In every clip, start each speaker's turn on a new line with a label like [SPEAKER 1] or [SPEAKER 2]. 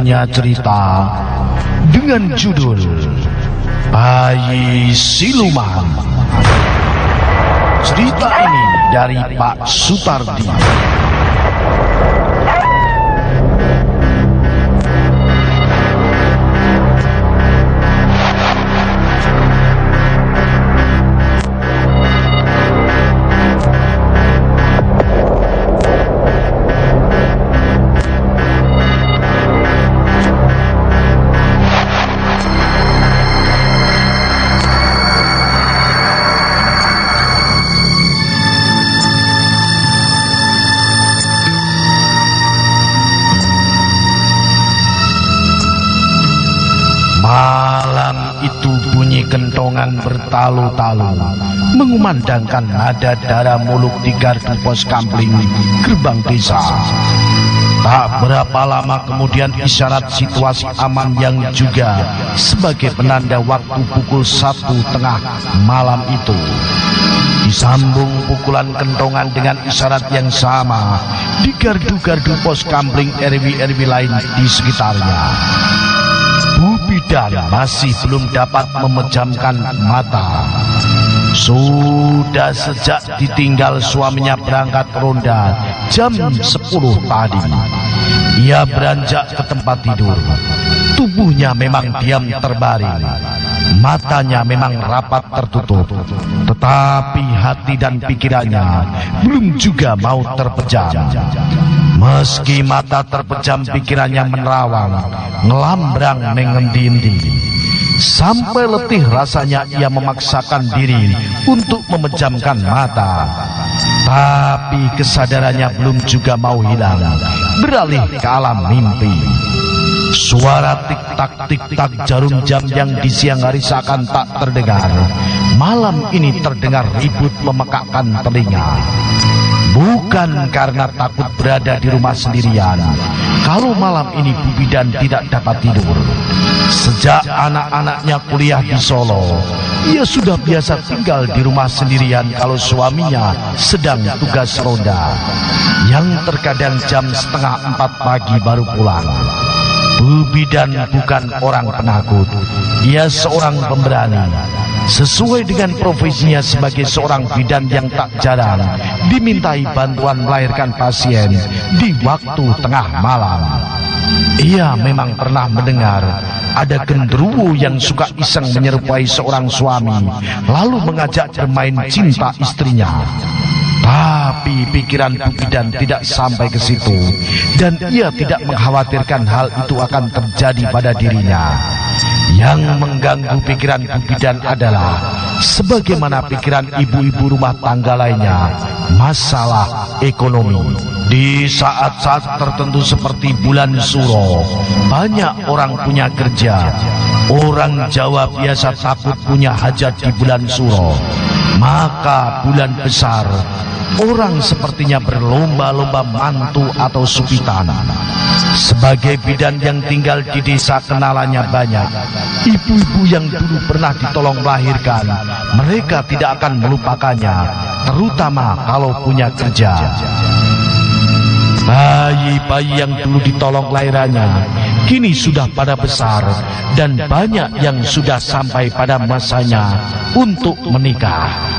[SPEAKER 1] Punya cerita dengan judul Bayi Siluman. Cerita ini dari Pak Sutardi. Mengumandangkan nada darah muluk di gardu pos kampling gerbang desa Tak berapa lama kemudian isyarat situasi aman yang juga sebagai penanda waktu pukul satu tengah malam itu Disambung pukulan kentongan dengan isyarat yang sama di gardu-gardu pos kampling RW-RW lain di sekitarnya. Bu Bidan masih belum dapat memejamkan mata. Sudah sejak ditinggal suaminya berangkat ronda jam 10 tadi. Ia beranjak ke tempat tidur. Tubuhnya memang diam terbaring. Matanya memang rapat tertutup. Tetapi hati dan pikirannya belum juga mau terpejam. Meski mata terpejam pikirannya menerawang, ngelambrang mengendi-endi. Sampai letih rasanya ia memaksakan diri untuk memejamkan mata. Tapi kesadarannya belum juga mau hilang, beralih ke alam mimpi. Suara tik-tak tik-tak jarum jam yang di siang hari seakan tak terdengar. Malam ini terdengar ribut memekakkan telinga. Bukan karena takut berada di rumah sendirian. Kalau malam ini Bu Bidan tidak dapat tidur. Sejak anak-anaknya kuliah di Solo, ia sudah biasa tinggal di rumah sendirian kalau suaminya sedang tugas ronda. Yang terkadang jam setengah empat pagi baru pulang. Bidan bukan orang penakut. Ia seorang pemberani. Sesuai dengan profesinya sebagai seorang bidan yang tak jarang dimintai bantuan melahirkan pasien di waktu tengah malam. Ia memang pernah mendengar ada genderuwo yang suka iseng menyerupai seorang suami lalu mengajak bermain cinta istrinya. Tapi pikiran Bu Bidan tidak sampai ke situ dan ia tidak mengkhawatirkan hal itu akan terjadi pada dirinya. Yang mengganggu pikiran Bu Bidan adalah sebagaimana pikiran ibu-ibu rumah tangga lainnya, masalah ekonomi. Di saat-saat tertentu seperti bulan Suro, banyak orang punya kerja. Orang Jawa biasa takut punya hajat di bulan Suro. Maka bulan besar, orang sepertinya berlomba-lomba mantu atau supitan. Sebagai bidan yang tinggal di desa kenalannya banyak, ibu-ibu yang dulu pernah ditolong melahirkan, mereka tidak akan melupakannya, terutama kalau punya kerja. Bayi-bayi yang dulu ditolong lahirannya, kini sudah pada besar dan banyak yang sudah sampai pada masanya untuk menikah.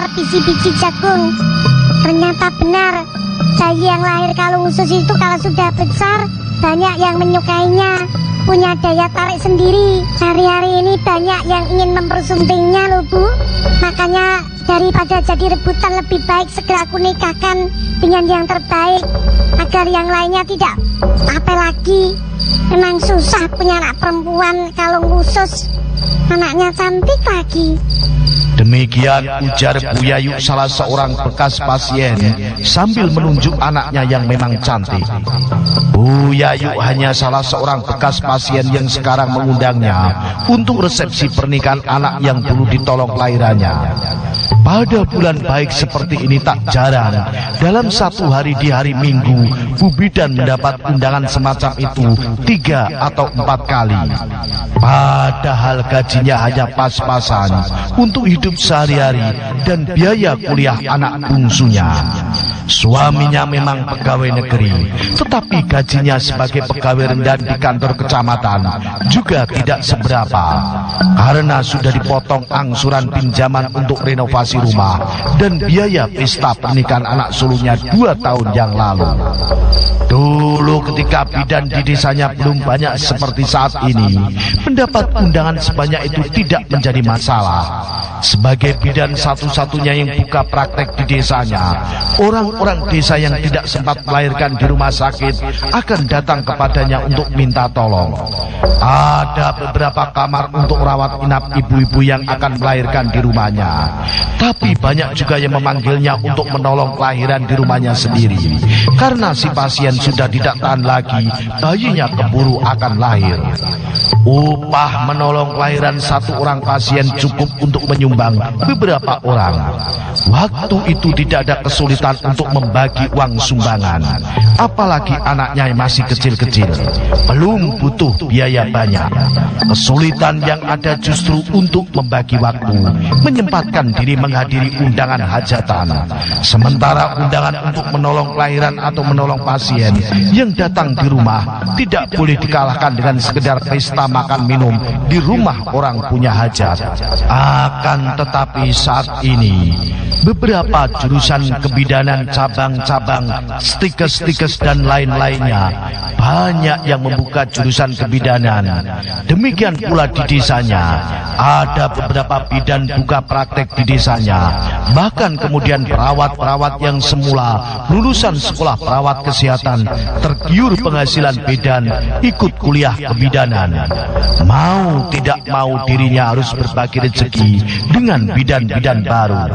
[SPEAKER 2] Sebesar biji-biji jagung. Ternyata benar, bayi yang lahir kalau usus itu kalau sudah besar banyak yang menyukainya, punya daya tarik sendiri. Hari-hari ini banyak yang ingin mempersuntingnya loh Bu. Makanya daripada jadi rebutan lebih baik segera aku nikahkan dengan yang terbaik agar yang lainnya tidak apa lagi. Memang susah punya anak perempuan kalau khusus anaknya cantik lagi.
[SPEAKER 1] Demikian ujar Bu Yayu salah seorang bekas pasien sambil menunjuk anaknya yang memang cantik. Bu Yayu hanya salah seorang bekas pasien yang sekarang mengundangnya untuk resepsi pernikahan anak yang dulu ditolong kelahirannya. Pada bulan baik seperti ini tak jarang dalam satu hari di hari Minggu Bu Bidan mendapat undangan semacam itu tiga atau empat kali. Padahal gajinya hanya pas-pasan untuk hidup sehari-hari dan biaya kuliah anak bungsunya. Suaminya memang pegawai negeri, tetapi gajinya sebagai pegawai rendah di kantor kecamatan juga tidak seberapa. Karena sudah dipotong angsuran pinjaman untuk renovasi rumah dan biaya pesta pernikahan anak sulungnya dua tahun yang lalu. Dulu ketika bidan di desanya belum banyak seperti saat ini, mendapat undangan sebanyak itu tidak menjadi masalah. Sebagai bidan satu-satunya yang buka praktek di desanya, orang-orang desa yang tidak sempat melahirkan di rumah sakit akan datang kepadanya untuk minta tolong. Ada beberapa kamar untuk rawat inap ibu-ibu yang akan melahirkan di rumahnya. Tapi banyak juga yang memanggilnya untuk menolong kelahiran di rumahnya sendiri. Karena si pasien sudah tidak tahan lagi, bayinya keburu akan lahir. Upah menolong kelahiran satu orang pasien cukup untuk menyumbang beberapa orang. Waktu itu tidak ada kesulitan untuk membagi uang sumbangan. Apalagi anaknya masih kecil-kecil. Belum butuh biaya banyak. Kesulitan yang ada justru untuk membagi waktu. Menyempatkan diri menghadiri undangan hajatan. Sementara undangan untuk menolong kelahiran atau menolong pasien yang datang di rumah tidak boleh dikalahkan dengan sekedar pesta makan minum di rumah orang punya hajat. Akan tetapi saat ini beberapa jurusan kebidanan cabang-cabang, stikes-stikes dan lain-lainnya banyak yang membuka jurusan kebidanan. Demikian pula di desanya ada beberapa bidan buka praktek di desanya. Bahkan kemudian perawat-perawat yang semula lulusan sekolah perawat kesehatan tergiur penghasilan bidan ikut kuliah kebidanan. Mau tidak mau dirinya harus berbagi rezeki dengan bidan-bidan baru.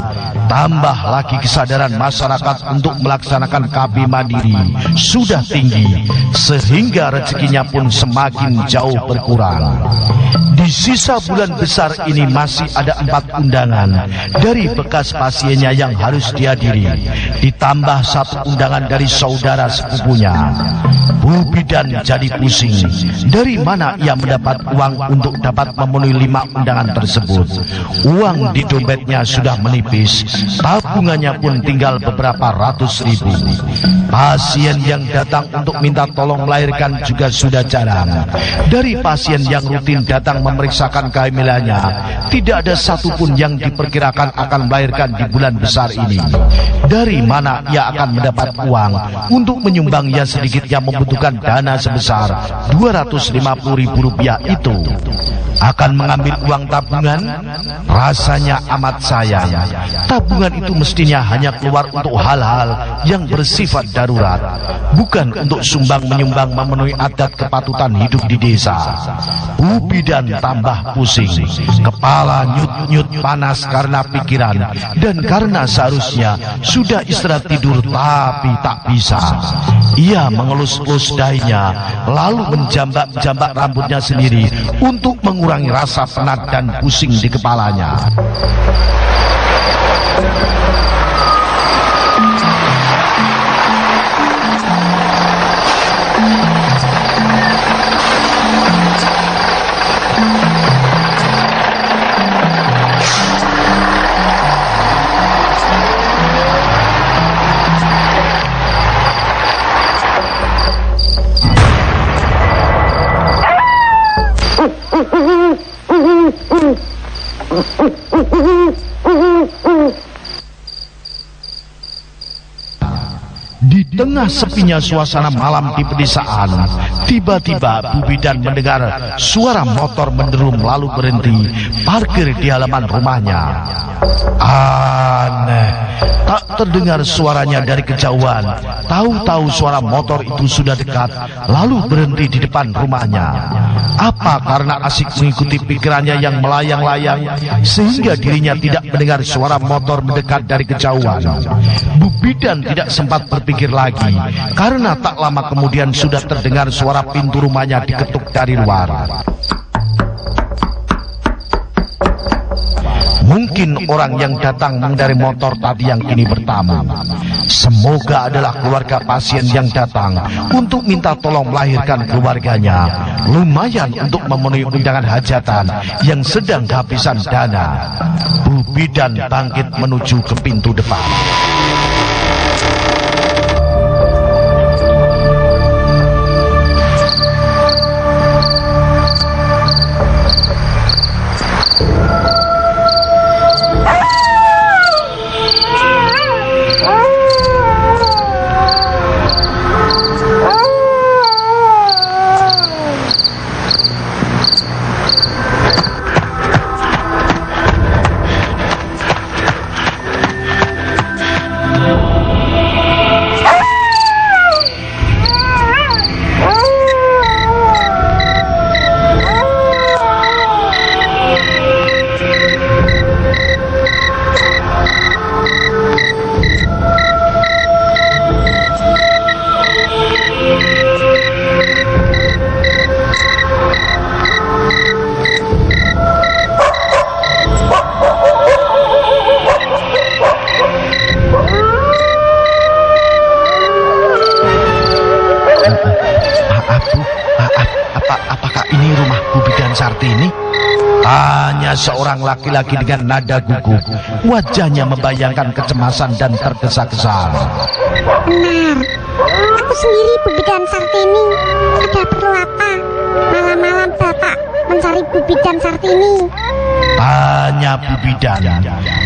[SPEAKER 1] Tambah lagi kesadaran masyarakat untuk melaksanakan KB mandiri sudah tinggi sehingga rezekinya pun semakin jauh berkurang. Di sisa bulan besar ini masih ada empat undangan dari bekas pasiennya yang harus dihadiri. Ditambah satu undangan dari saudara sepupunya. Bu Bidan jadi pusing. Dari mana ia mendapat uang untuk dapat memenuhi lima undangan tersebut? Uang di dompetnya sudah menipis. Tabungannya pun tinggal beberapa ratus ribu. Pasien yang datang untuk minta tolong melahirkan juga sudah jarang. Dari pasien yang rutin datang memeriksakan kehamilannya, tidak ada satupun yang diperkirakan akan melahirkan di bulan besar ini. Dari mana ia akan mendapat uang untuk menyumbang yang sedikitnya membutuhkan dana sebesar 250 ribu rupiah itu? Akan mengambil uang tabungan? Rasanya amat sayang. Tabungan itu mestinya hanya keluar untuk hal-hal yang bersifat darurat. Bukan untuk sumbang menyumbang memenuhi adat kepatutan hidup di desa. Ubi dan tambah pusing. Kepala nyut-nyut panas karena pikiran. Dan karena seharusnya sudah istirahat tidur tapi tak bisa. Ia mengelus-elus dahinya. Lalu menjambak-jambak rambutnya sendiri untuk mengurangi rasa penat dan pusing di kepalanya. Tengah sepinya suasana malam di pedesaan, tiba-tiba Bu Bidan mendengar suara motor menderum lalu berhenti parkir di halaman rumahnya. Aneh, tak terdengar suaranya dari kejauhan. Tahu-tahu suara motor itu sudah dekat, lalu berhenti di depan rumahnya. Apa karena asik mengikuti pikirannya yang melayang-layang, sehingga dirinya tidak mendengar suara motor mendekat dari kejauhan. Bu Bidan tidak sempat berpikir lagi, karena tak lama kemudian sudah terdengar suara pintu rumahnya diketuk dari luar. Mungkin orang yang datang mengendari motor tadi yang kini bertamu. Semoga adalah keluarga pasien yang datang untuk minta tolong melahirkan keluarganya. Lumayan untuk memenuhi undangan hajatan yang sedang kehabisan dana. Bu Bidan bangkit menuju ke pintu depan. Seorang laki-laki dengan nada gugup. Wajahnya membayangkan kecemasan dan tergesa-gesa.
[SPEAKER 2] Benar. Aku sendiri Bidan Sartini. Ada perlu apa? Malam-malam Bapak mencari Bidan Sartini.
[SPEAKER 1] Tanya Bu Bidan.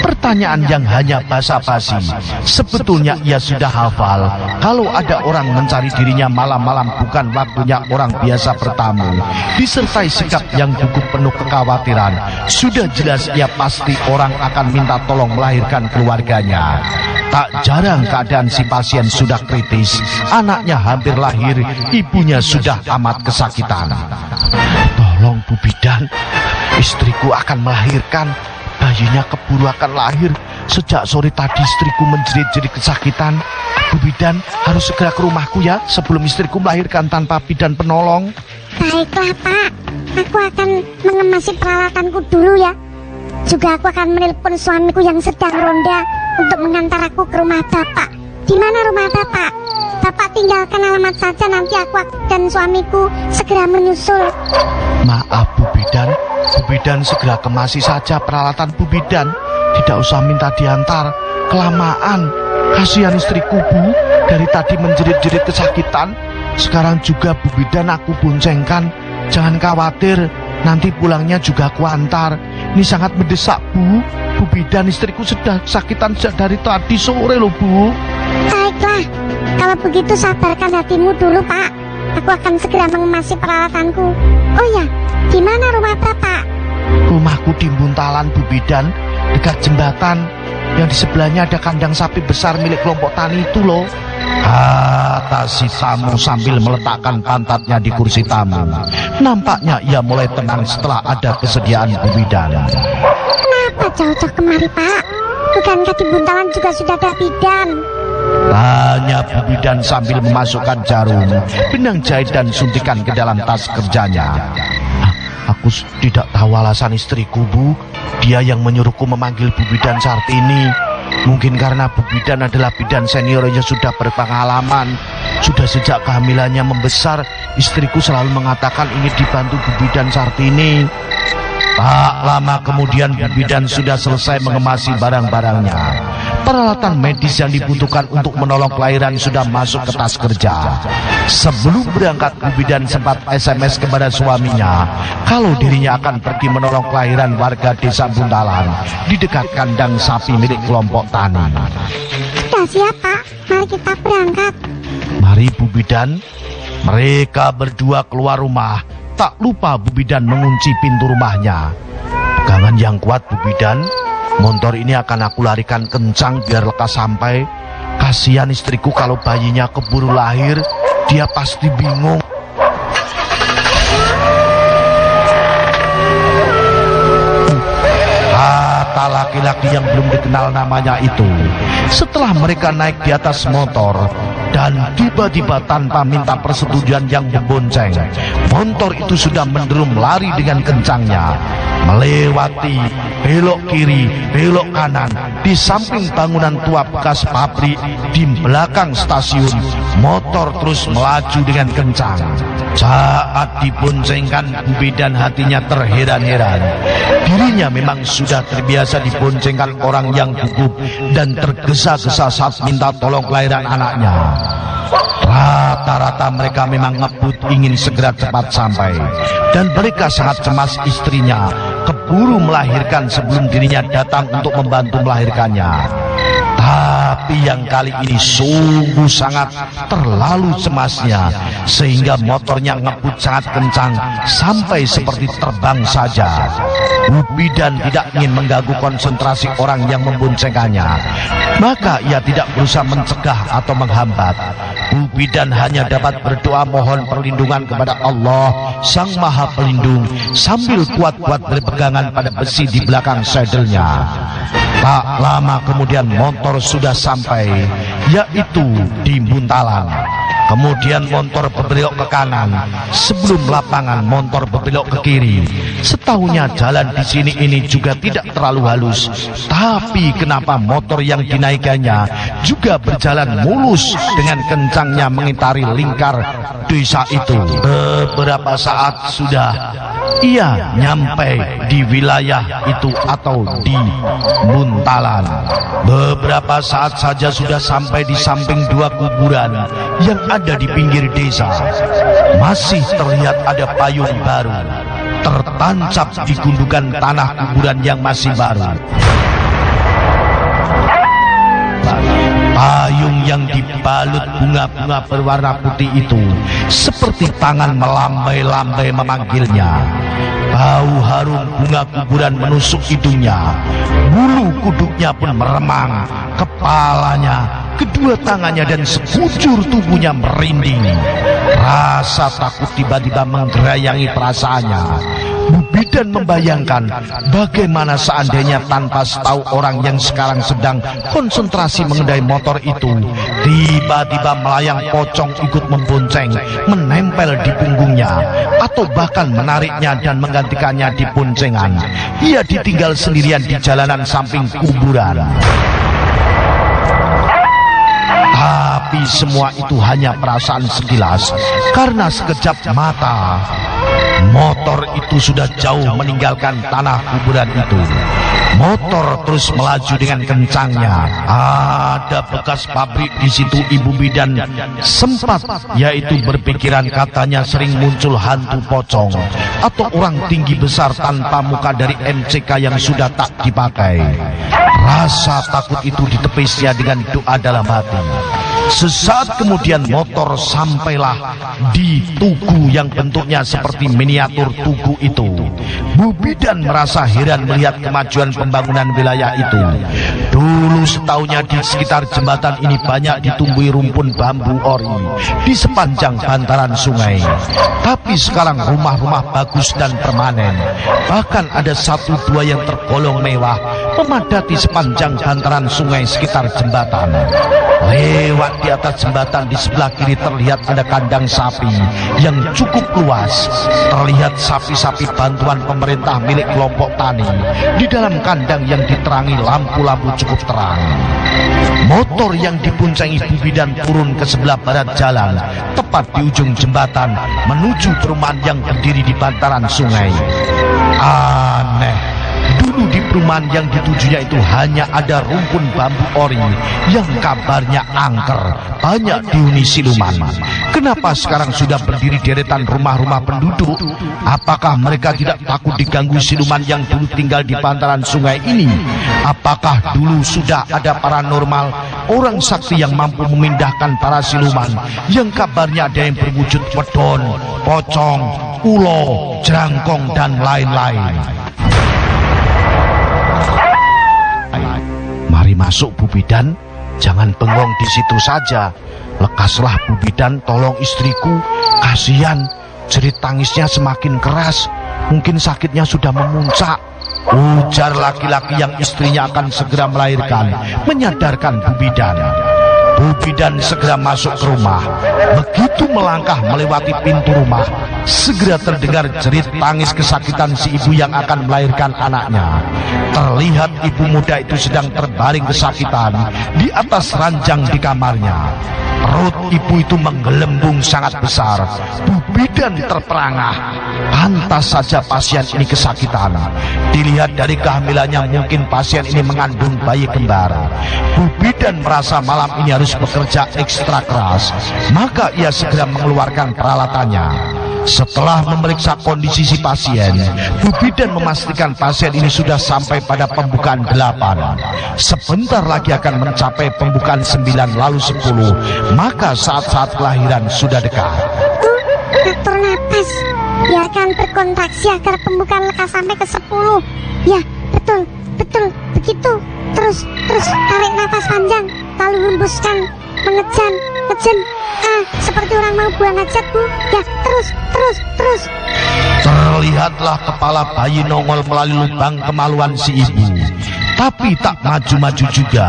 [SPEAKER 1] Pertanyaan yang hanya basa-basi. Sebetulnya ia sudah hafal. Kalau ada orang mencari dirinya malam-malam bukan waktunya orang biasa bertamu. Disertai sikap yang gugup penuh kekhawatiran. Sudah jelas ia pasti orang akan minta tolong melahirkan keluarganya. Tak jarang keadaan si pasien sudah kritis. Anaknya hampir lahir, ibunya sudah amat kesakitan. Tolong Bu Bidan, istriku akan melahirkan. Bayinya keburu akan lahir. Sejak sore tadi istriku menjerit-jerit kesakitan. Bu Bidan harus segera ke rumahku ya sebelum istriku melahirkan tanpa bidan penolong.
[SPEAKER 2] Baiklah Pak. Aku akan mengemasi peralatanku dulu ya. Juga aku akan menelpon suamiku yang sedang ronda untuk mengantar aku ke rumah Bapak. Di mana rumah Bapak? Bapak tinggalkan alamat saja nanti aku dan suamiku segera menyusul.
[SPEAKER 1] Maaf Bu Bidan, Bu Bidan segera kemasi saja peralatan Bu Bidan. Tidak usah minta diantar, kelamaan. Kasihan istriku Bu, dari tadi menjerit-jerit kesakitan. Sekarang juga Bu Bidan aku boncengkan. Jangan khawatir, nanti pulangnya juga aku antar. Ini sangat mendesak Bu. Bu Bidan istriku sudah kesakitan sejak dari tadi sore loh Bu.
[SPEAKER 2] Kalau begitu sabarkan hatimu dulu Pak. Aku akan segera mengemasi peralatanku. Oh ya, di mana rumah Bapak?
[SPEAKER 1] Rumahku di Buntalan Bu Bidan, dekat jembatan. Yang di sebelahnya ada kandang sapi besar milik kelompok tani itu loh. Kata si tamu sambil meletakkan pantatnya di kursi tamu. Nampaknya ia mulai tenang setelah ada kesediaan Bu Bidan.
[SPEAKER 2] Kenapa jauh-jauh kemari Pak? Bukankah di Buntalan juga sudah ada bidan?
[SPEAKER 1] Tanya Bu Bidan sambil memasukkan jarum, benang jahit dan suntikan ke dalam tas kerjanya. Ah, Aku s- tidak tahu alasan istriku, Bu. Dia yang menyuruhku memanggil Bu Bidan Sartini. Mungkin karena Bu Bidan adalah bidan senior yang sudah berpengalaman. Sudah sejak kehamilannya membesar, istriku selalu mengatakan ingin dibantu Bu Bidan Sartini. Tak lama kemudian Bu Bidan sudah selesai mengemasi barang-barangnya. Peralatan medis yang dibutuhkan untuk menolong kelahiran sudah masuk ke tas kerja. Sebelum berangkat, Bu Bidan sempat SMS kepada suaminya kalau dirinya akan pergi menolong kelahiran warga desa Buntalan di dekat kandang sapi milik kelompok tani.
[SPEAKER 2] siap Pak, mari kita berangkat.
[SPEAKER 1] Mari Bu Bidan. Mereka berdua keluar rumah. Tak lupa Bu Bidan mengunci pintu rumahnya. Pegangan yang kuat Bu Bidan. Motor ini akan aku larikan kencang biar lekas sampai. Kasihan istriku kalau bayinya keburu lahir. Dia pasti bingung. Kata laki-laki yang belum dikenal namanya itu. Setelah mereka naik di atas motor dan tiba-tiba tanpa minta persetujuan yang membonceng, motor itu sudah menderum lari dengan kencangnya, melewati belok kiri, belok kanan, di samping bangunan tua bekas pabrik, di belakang stasiun, motor terus melaju dengan kencang. Saat diboncengkan Bubi hatinya terheran-heran. Dirinya memang sudah terbiasa diboncengkan orang yang gugup dan tergesa-gesa saat minta tolong kelahiran anaknya. Rata-rata mereka memang ngebut ingin segera cepat sampai. Dan mereka sangat cemas istrinya keburu melahirkan sebelum dirinya datang untuk membantu melahirkannya. Tapi yang kali ini sungguh sangat terlalu cemasnya sehingga motornya ngebut sangat kencang sampai seperti terbang saja. Ubidan tidak ingin mengganggu konsentrasi orang yang memboncengkannya. Maka ia tidak berusaha mencegah atau menghambat. Ubidan hanya dapat berdoa mohon perlindungan kepada Allah Sang Maha Pelindung sambil kuat-kuat berpegangan pada besi di belakang sadelnya. Tak lama kemudian motor sudah sampai, yaitu di Muntalan. Kemudian motor berbelok ke kanan. Sebelum lapangan motor berbelok ke kiri. Setahunya jalan di sini ini juga tidak terlalu halus. Tapi kenapa motor yang dinaikannya juga berjalan mulus dengan kencangnya mengitari lingkar desa itu. Beberapa saat sudah ia nyampe di wilayah itu atau di Muntalan. Beberapa saat saja sudah sampai di samping dua kuburan yang ada di pinggir desa. Masih terlihat ada payung baru tertancap di gundukan tanah kuburan yang masih baru. Payung yang dibalut bunga-bunga berwarna putih itu seperti tangan melambai-lambai memanggilnya. Bau harum bunga kuburan menusuk hidungnya. Bulu kuduknya pun meremang. Kepalanya, kedua tangannya dan sekujur tubuhnya merinding. Rasa takut tiba-tiba menggerayangi perasaannya. Bubidan membayangkan bagaimana seandainya tanpa setahu orang yang sekarang sedang konsentrasi mengendai motor itu tiba-tiba melayang pocong ikut membonceng menempel di punggungnya atau bahkan menariknya dan menggantikannya di boncengan. Ia ditinggal sendirian di jalanan samping kuburan. Tapi semua itu hanya perasaan sekilas karena sekejap mata motor itu sudah jauh meninggalkan tanah kuburan itu. Motor terus melaju dengan kencangnya. Ada bekas pabrik di situ Ibu Bidan sempat yaitu berpikiran katanya sering muncul hantu pocong atau orang tinggi besar tanpa muka dari MCK yang sudah tak dipakai. Rasa takut itu ditepisnya dengan doa dalam hati. Sesaat kemudian motor sampailah di tugu yang bentuknya seperti miniatur tugu itu. Bubidan merasa heran melihat kemajuan pembangunan wilayah itu. Dulu setahunya di sekitar jembatan ini banyak ditumbuhi rumpun bambu ori di sepanjang bantaran sungai. Tapi sekarang rumah-rumah bagus dan permanen. Bahkan ada satu dua yang tergolong mewah memadati sepanjang bantaran sungai sekitar jembatan. Lewat di atas jembatan di sebelah kiri terlihat ada kandang sapi yang cukup luas. Terlihat sapi-sapi bantuan pemerintah milik kelompok tani di dalam kandang yang diterangi lampu-lampu cukup terang. Motor yang dibuncengi Ibu Bidan turun ke sebelah barat jalan, tepat di ujung jembatan menuju perumahan yang berdiri di bantaran sungai. Di perumahan yang ditujunya itu hanya ada rumpun bambu ori yang kabarnya angker, banyak dihuni siluman. Kenapa sekarang sudah berdiri deretan rumah-rumah penduduk? Apakah mereka tidak takut diganggu siluman yang dulu tinggal di pantaran sungai ini? Apakah dulu sudah ada paranormal orang sakti yang mampu memindahkan para siluman yang kabarnya ada yang berwujud wedon, pocong, ulo, jerangkong dan lain-lain? Masuk Bu Bidan, jangan bengong di situ saja. Lekaslah Bu Bidan, tolong istriku, kasihan. Jerit tangisnya semakin keras, mungkin sakitnya sudah memuncak. Ujar laki-laki yang istrinya akan segera melahirkan, menyadarkan Bu Bidan. Bu Bidan segera masuk ke rumah. Begitu melangkah melewati pintu rumah, segera terdengar jerit tangis kesakitan si ibu yang akan melahirkan anaknya. Terlihat ibu muda itu sedang terbaring kesakitan di atas ranjang di kamarnya. Perut ibu itu menggelembung sangat besar. Bu Bidan terperangah. Pantas saja pasien ini kesakitan. Dilihat dari kehamilannya mungkin pasien ini mengandung bayi kembar. Bu Bidan merasa malam ini harus bekerja ekstra keras. Maka ia segera mengeluarkan peralatannya. Setelah memeriksa kondisi si pasien, Bu Bidan memastikan pasien ini sudah sampai pada pembukaan delapan. Sebentar lagi akan mencapai pembukaan sembilan lalu sepuluh, maka saat-saat kelahiran sudah dekat.
[SPEAKER 2] Bu, atur napas. Biarkan berkontraksi agar pembukaan lekas sampai ke 10. Ya, betul, betul, begitu. Terus, terus tarik napas panjang, lalu hembuskan, mengejan, ngejan. Ah, seperti orang mau buang hajat, Bu. Ya, terus, terus, terus.
[SPEAKER 1] Terlihatlah kepala bayi nongol melalui lubang kemaluan si ibu. Tapi tak maju-maju juga.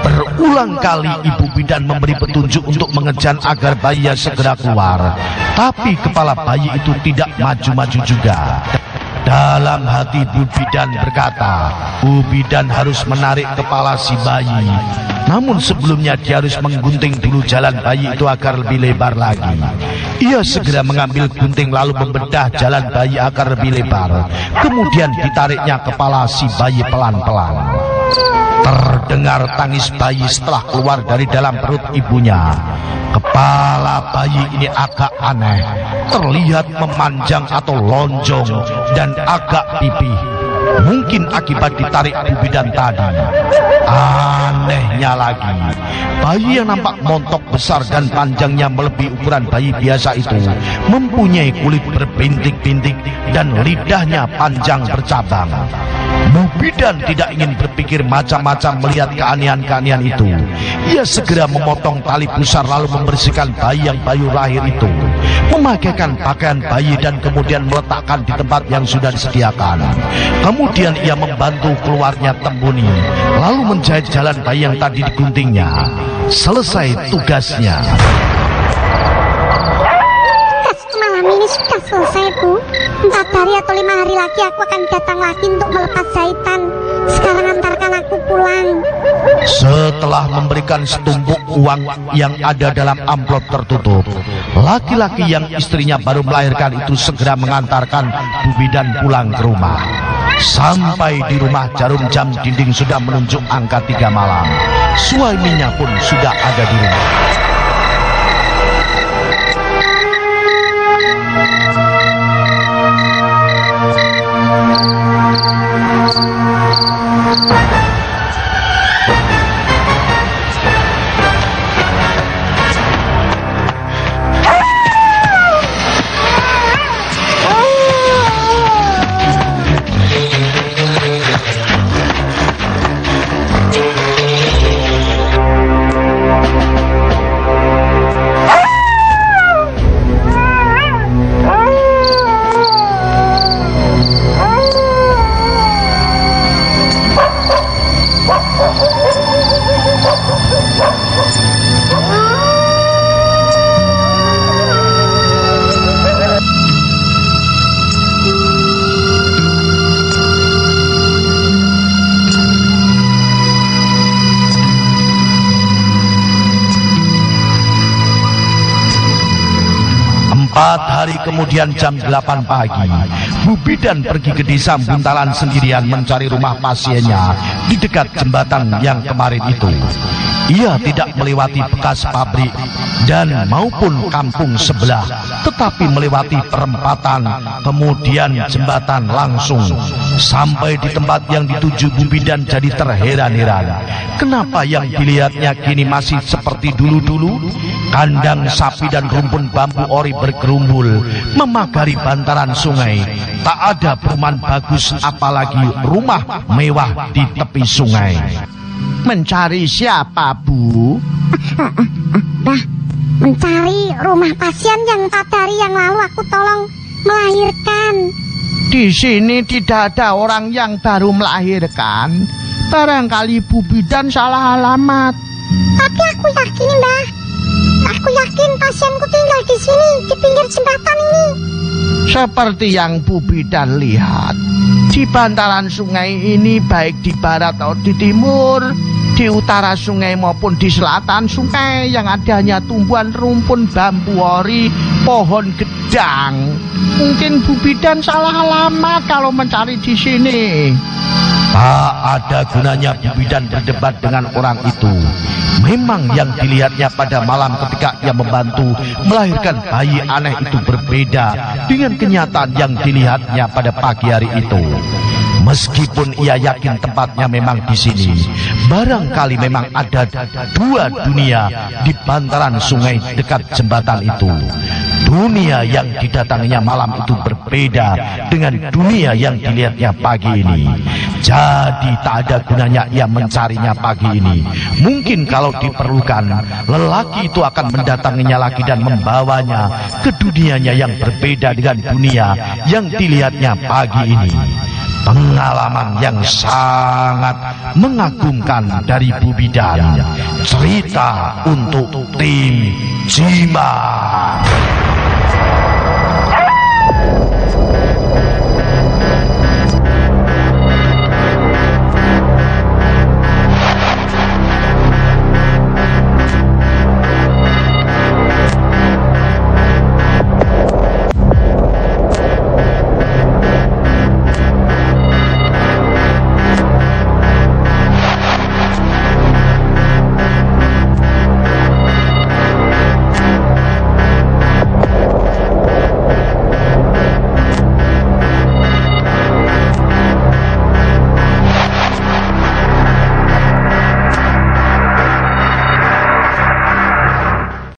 [SPEAKER 1] Berulang kali ibu bidan memberi petunjuk untuk mengejan agar bayi segera keluar. Tapi kepala bayi itu tidak maju-maju juga. Dalam hati Bu Bidan berkata, Bu Bidan harus menarik kepala si bayi. Namun sebelumnya dia harus menggunting dulu jalan bayi itu agar lebih lebar lagi. Ia segera mengambil gunting lalu membedah jalan bayi agar lebih lebar. Kemudian ditariknya kepala si bayi pelan-pelan. Terdengar tangis bayi setelah keluar dari dalam perut ibunya. Kepala bayi ini agak aneh, terlihat memanjang atau lonjong dan agak pipih. Mungkin akibat ditarik bidan tadi. Anehnya lagi, bayi yang nampak montok besar dan panjangnya melebihi ukuran bayi biasa itu mempunyai kulit berbintik-bintik dan lidahnya panjang bercabang. Bu Bidan tidak ingin berpikir macam-macam melihat keanehan-keanehan itu. Ia segera memotong tali pusar lalu membersihkan bayi yang bayu lahir itu. Memakaikan pakaian bayi dan kemudian meletakkan di tempat yang sudah disediakan. Kemudian ia membantu keluarnya tembuni, lalu menjahit jalan bayi yang tadi diguntingnya. Selesai tugasnya.
[SPEAKER 2] Malam ini sudah selesai, Bu. Empat hari atau lima hari lagi aku akan datang lagi untuk melepas jahitan. Sekarang antarkan aku pulang.
[SPEAKER 1] Setelah memberikan setumpuk uang yang ada dalam amplop tertutup, laki-laki yang istrinya baru melahirkan itu segera mengantarkan Bu Bidan pulang ke rumah. Sampai di rumah jarum jam dinding sudah menunjuk angka tiga malam. Suaminya pun sudah ada di rumah. Thank you. Kemudian jam 8 pagi, Bu Bidan pergi ke desa Buntalan sendirian mencari rumah pasiennya di dekat jembatan yang kemarin itu. Ia tidak melewati bekas pabrik dan maupun kampung sebelah, tetapi melewati perempatan, kemudian jembatan langsung. Sampai di tempat yang dituju Bu Bidan jadi terheran-heran. Kenapa yang dilihatnya kini masih seperti dulu-dulu? Kandang sapi dan rumpun bambu ori bergerumbul, memagari bantaran sungai. Tak ada perumahan bagus apalagi rumah mewah di tepi sungai.
[SPEAKER 3] Mencari siapa, Bu?
[SPEAKER 2] Dah, mencari rumah pasien yang pada hari yang lalu aku tolong melahirkan.
[SPEAKER 3] Di sini tidak ada orang yang baru melahirkan. Barangkali Bu Bidan salah alamat.
[SPEAKER 2] Tapi aku yakin, Mbah. Aku yakin pasienku tinggal di sini, di pinggir jembatan ini.
[SPEAKER 3] Seperti yang Bu Bidan lihat. Di bantaran sungai ini baik di barat atau di timur, di utara sungai maupun di selatan sungai yang adanya tumbuhan rumpun bambu ori, pohon gedang. Mungkin Bu Bidan salah alamat kalau mencari di sini.
[SPEAKER 1] Tak ada gunanya Bu Bidan berdebat dengan orang itu. Memang yang dilihatnya pada malam ketika ia membantu melahirkan bayi aneh itu berbeda dengan kenyataan yang dilihatnya pada pagi hari itu. Meskipun ia yakin tempatnya memang di sini, barangkali memang ada dua dunia di bantaran sungai dekat jembatan itu. Dunia yang didatanginya malam itu berbeda dengan dunia yang dilihatnya pagi ini. Jadi tak ada gunanya ia mencarinya pagi ini. Mungkin kalau diperlukan, lelaki itu akan mendatanginya lagi dan membawanya ke dunianya yang berbeda dengan dunia yang dilihatnya pagi ini. Pengalaman yang sangat mengagumkan dari Bu Bidan. Cerita untuk tim Jimat.